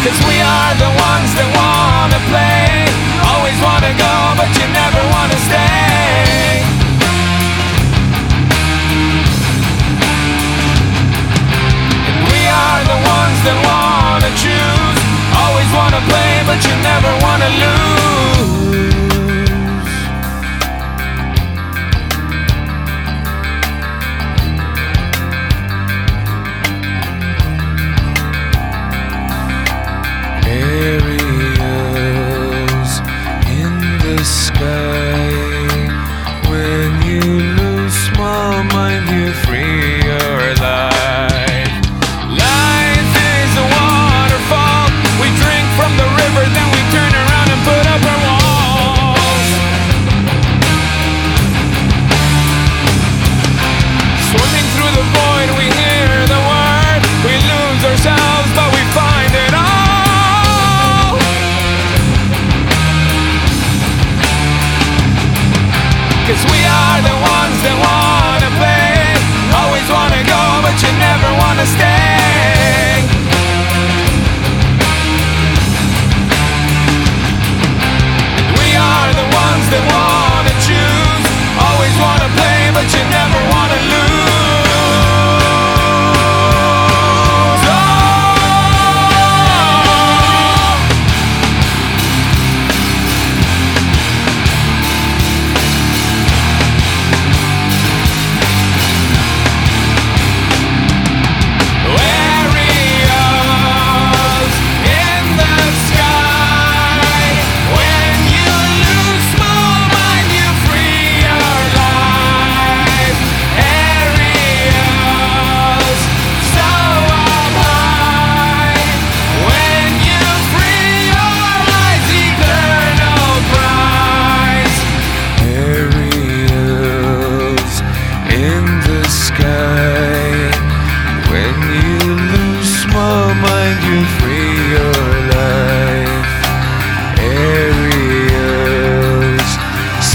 Cause we are the ones that wanna play Always wanna go but you never wanna stay. And we are the ones that wanna choose Always wanna play but you never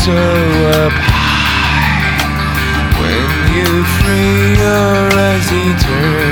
so up high when you free your eyes eternally.